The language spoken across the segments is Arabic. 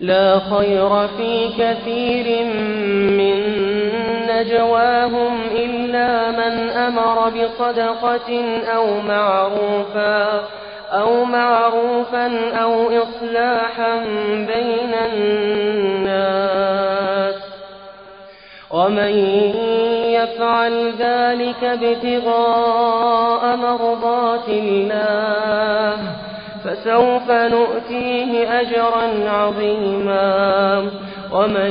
لا خير في كثير من نجواهم إلا من أمر بصدقة أو معروفا أو معروفا أو إصلاحا بين الناس. ومن يفعل ذلك ابتغاء مرضات الله فسوف نؤتيه أجرا عظيما. ومن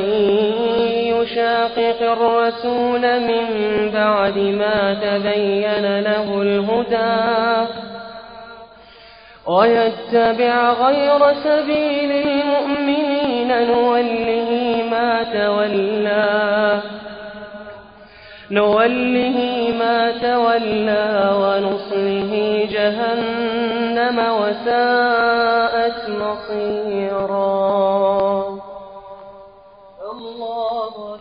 يشاقق الرسول من بعد ما تبين له الهدى ويتبع غير سبيل المؤمنين نوله ما تولى نوله ما تولى ونصله جهنم وساءت مصيرا. الله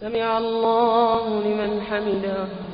سمع الله لمن حمده.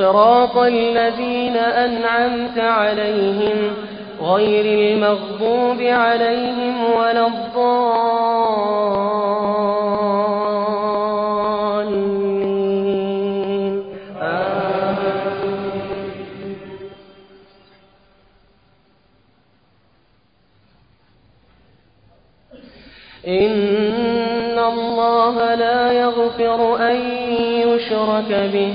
صراط الذين أنعمت عليهم غير المغضوب عليهم ولا الضالين. إن الله لا يغفر أن يشرك به.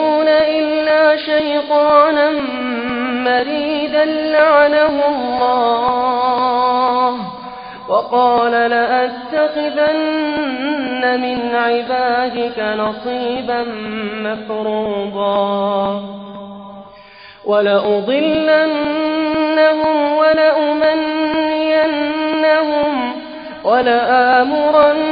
شيطانا مريدا لعنه الله وقال لأتخذن من عبادك نصيبا مفروضا ولأضلنهم ولأمنينهم ولآمرنهم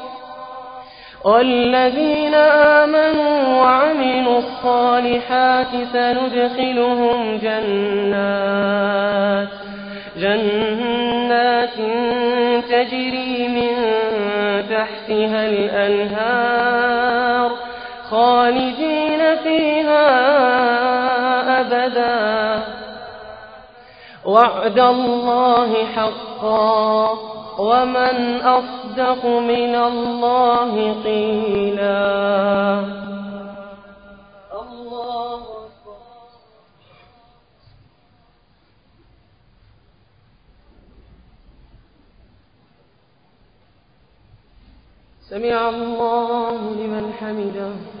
والذين آمنوا وعملوا الصالحات سندخلهم جنات جنات تجري من تحتها الأنهار خالدين فيها وعد الله حقا ومن أصدق من الله قيلا. الله سمع الله لمن حمده.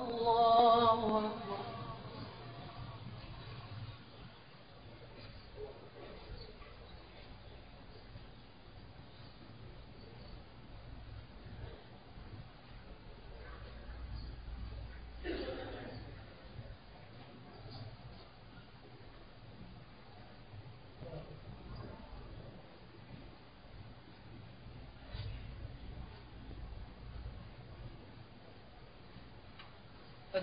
الله أكبر.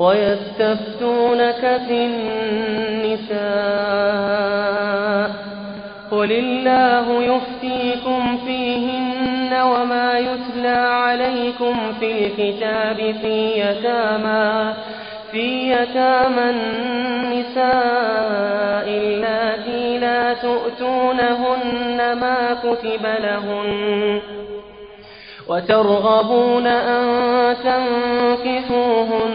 ويستفتونك في النساء قل الله يفتيكم فيهن وما يتلى عليكم في الكتاب في يتامى في يتامى النساء اللاتي لا تؤتونهن ما كتب لهن وترغبون أن تنكحوهن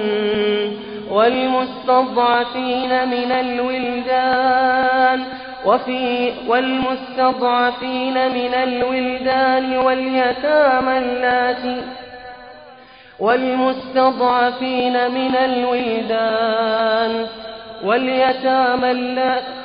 والمستضعفين من الولدان وفي والمستضعفين من الولدان واليتامى اللاتي والمستضعفين من الولدان واليتامى اللاتي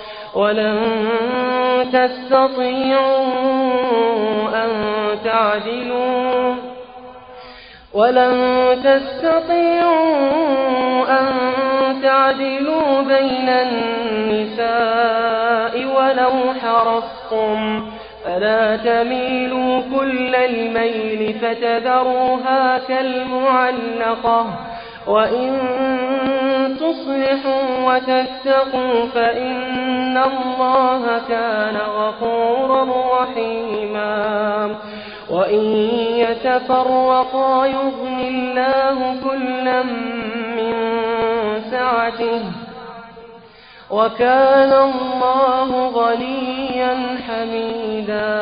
ولن تستطيعوا أن تعدلوا ولن تستطيعوا أن تعدلوا بين النساء ولو حرصتم فلا تميلوا كل الميل فتذروها كالمعلقة وإن تصلحوا وتتقوا فإن الله كان غفورا رحيما. وإن يتفرقا يغن الله كلا من سعته وكان الله غنيا حميدا.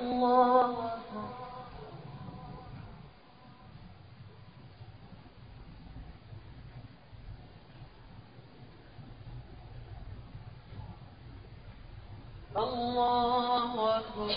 الله أكبر. الله أكبر.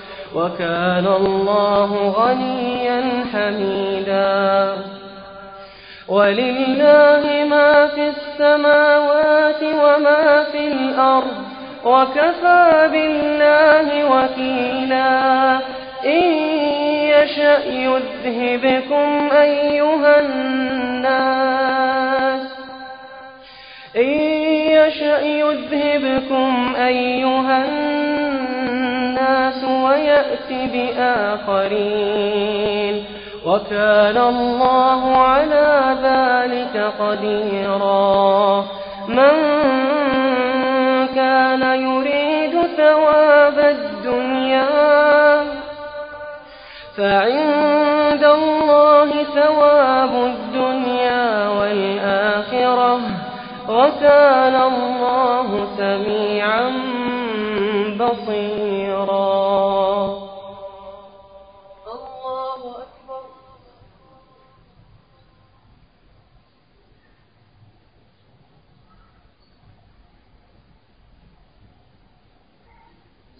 وكان الله غنيا حميدا. ولله ما في السماوات وما في الأرض وكفى بالله وكيلا. إن يشأ يذهبكم أيها الناس. إن يشأ يذهبكم أيها الناس. ويأت بآخرين وكان الله على ذلك قديرا من كان يريد ثواب الدنيا فعند الله ثواب الدنيا والآخرة وكان الله سميعا بصيرا الله أكبر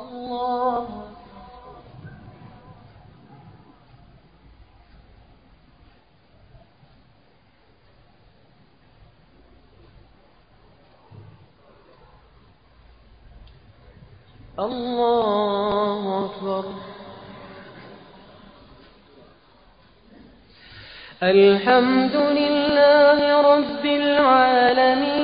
الله. الله أكبر. الحمد لله رب العالمين.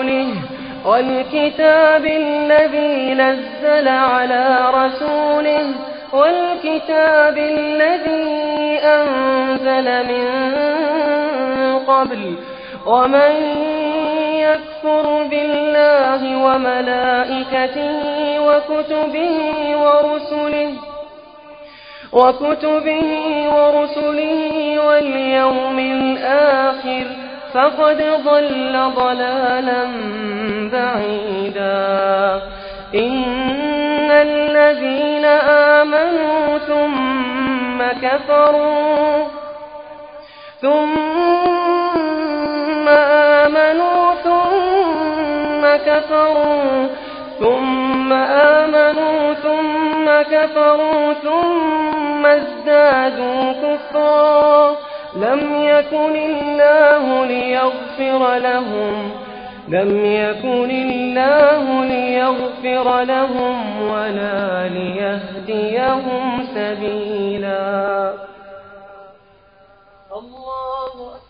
ورسوله والكتاب الذي نزل على رسوله والكتاب الذي أنزل من قبل ومن يكفر بالله وملائكته وكتبه ورسله وكتبه ورسله واليوم الآخر فقد ضل ضلالا بعيدا. إن الذين آمنوا ثم كفروا ثم آمنوا ثم كفروا ثم آمنوا ثم كفروا ثم ازدادوا كفرا. لم يكن الله ليغفر لهم لم يكن الله ليغفر لهم ولا ليهديهم سبيلا. الله أكبر.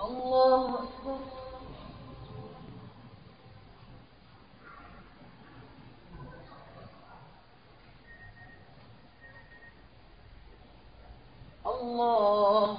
الله أكبر. الله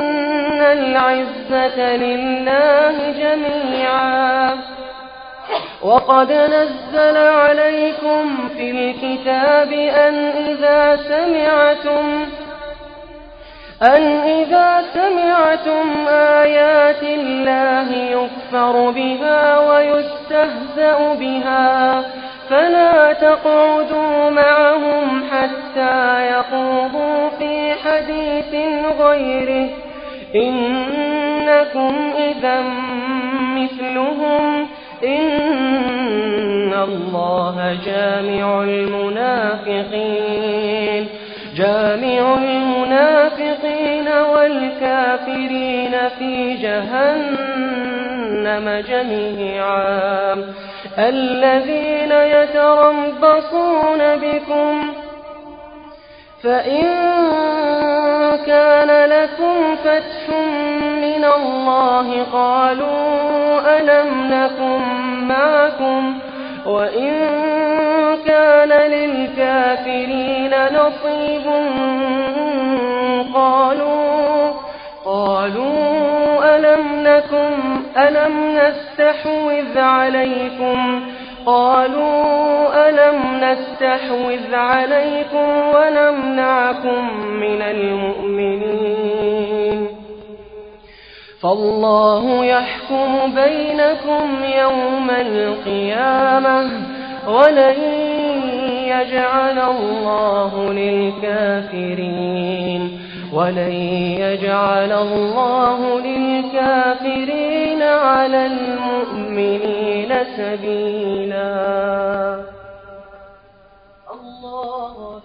العزة لله جميعا. وقد نزل عليكم في الكتاب أن إذا سمعتم أن إذا سمعتم آيات الله يكفر بها ويستهزأ بها فلا تقعدوا معهم حتى يخوضوا في حديث غيره. إنكم إذا مثلهم إن الله جامع المنافقين جامع المنافقين والكافرين في جهنم جميعا الذين يتربصون بكم فإن كان لكم فتح من الله قالوا ألم نكن معكم وإن كان للكافرين نصيب قالوا قالوا ألم نكن ألم نستحوذ عليكم قالوا ألم نستحوذ عليكم ونمنعكم من المؤمنين فالله يحكم بينكم يوم القيامة ولن يجعل الله للكافرين ولن يجعل الله للكافرين على المؤمنين سبيلا. الله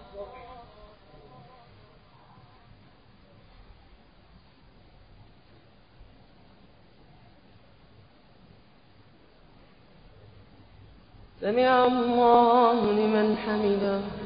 سمع الله لمن حمده.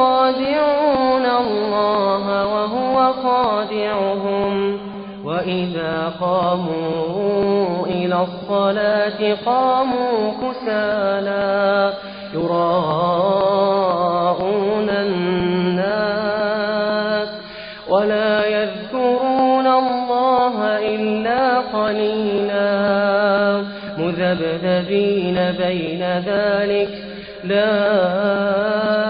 يخادعون الله وهو خادعهم. وإذا قاموا إلى الصلاة قاموا كسالى يراءون الناس ولا يذكرون الله إلا قليلا. مذبذبين بين ذلك. لا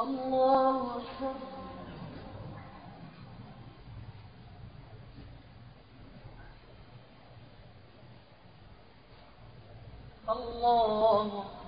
الله أكبر. الله أكبر.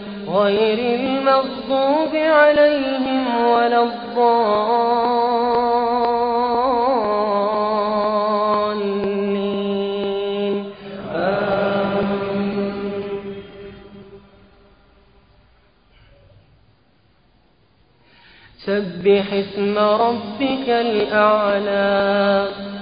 غير المغضوب عليهم ولا الضالين. آمين سبح اسم ربك الأعلى.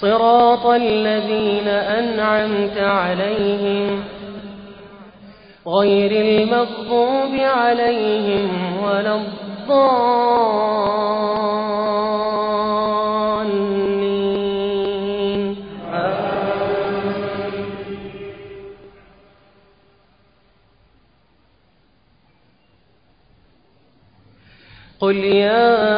صراط الذين أنعمت عليهم غير المغضوب عليهم ولا الضالين. قل يا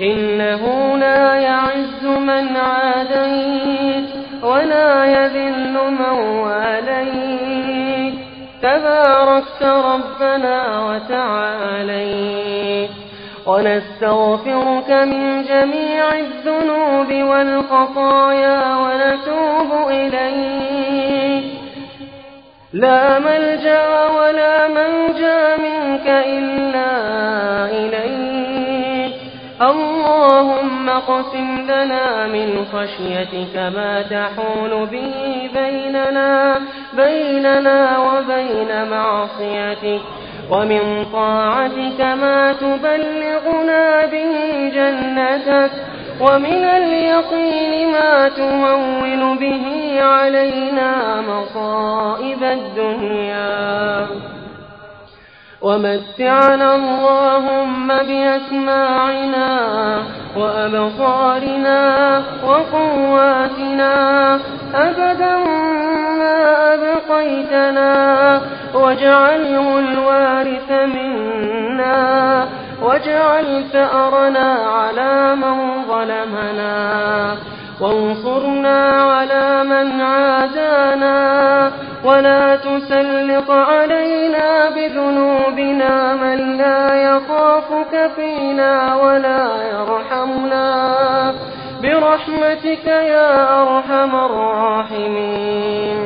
إنه لا يعز من عاديت ولا يذل من واليت. تباركت ربنا وتعاليت. ونستغفرك من جميع الذنوب والخطايا ونتوب إليك. لا ملجأ ولا منجا منك إلا اللهم اقسم لنا من خشيتك ما تحول به بيننا بيننا وبين معصيتك ومن طاعتك ما تبلغنا به جنتك ومن اليقين ما تهون به علينا مصائب الدنيا. ومتعنا اللهم بأسماعنا وأبصارنا وقواتنا. أبدا ما أبقيتنا. واجعله الوارث منا. واجعل ثأرنا على من ظلمنا. وانصرنا على من عادانا ولا تسلط علينا بذنوبنا من لا يخافك فينا ولا يرحمنا. برحمتك يا أرحم الراحمين.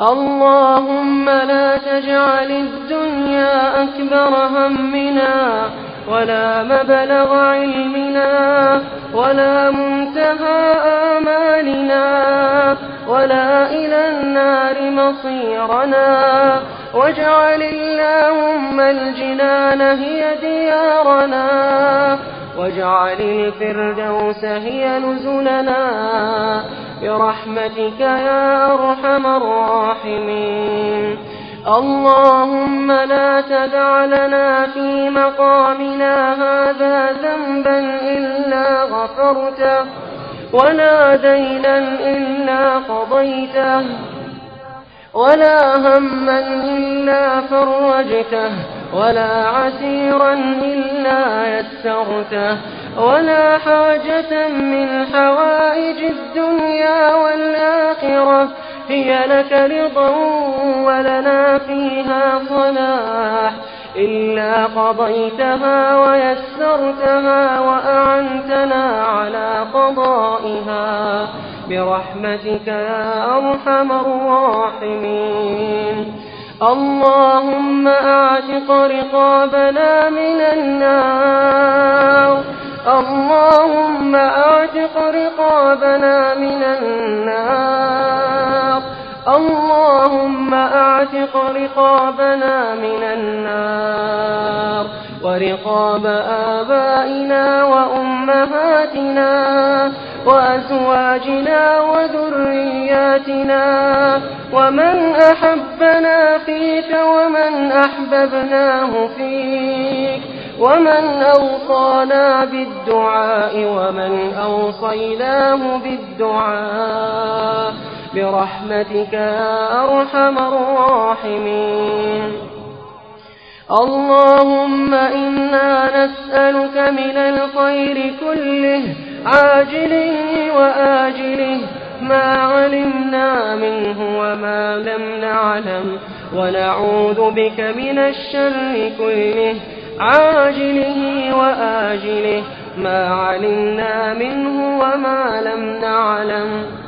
اللهم لا تجعل الدنيا أكبر همنا ولا مبلغ علمنا ولا منتهى آمالنا ولا إلى النار مصيرنا واجعل اللهم الجنان هي ديارنا واجعل الفردوس هي نزلنا برحمتك يا أرحم الراحمين اللهم لا تدع لنا في مقامنا هذا ذنبا إلا غفرته ولا دينا إلا قضيته ولا هما إلا فرجته. ولا عسيرا إلا يسرته ولا حاجة من حوائج الدنيا والآخرة هي لك رضا ولنا فيها صلاح إلا قضيتها ويسرتها وأعنتنا على قضائها. برحمتك يا أرحم الراحمين. اللهم أعتق رقابنا من النار. اللهم أعتق رقابنا من النار. اللهم أعتق رقابنا من النار ورقاب آبائنا وأمهاتنا وأزواجنا وذرياتنا ومن أحبنا فيك ومن أحببناه فيك ومن أوصانا بالدعاء ومن أوصيناه بالدعاء. برحمتك يا أرحم الراحمين. اللهم إنا نسألك من الخير كله عاجله وآجله ما علمنا منه وما لم نعلم ونعوذ بك من الشر كله عاجله وآجله ما علمنا منه وما لم نعلم.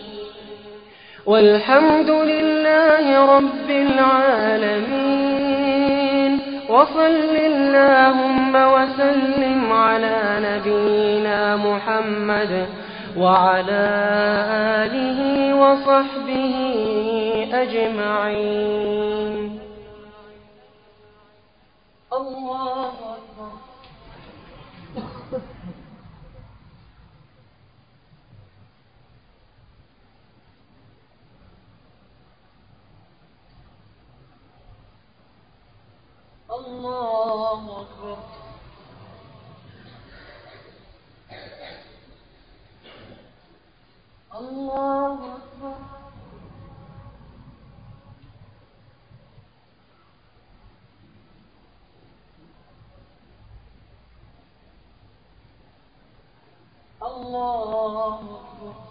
والحمد لله رب العالمين. وصل اللهم وسلم على نبينا محمد وعلى آله وصحبه أجمعين. الله أكبر الله أكبر الله أكبر الله أكبر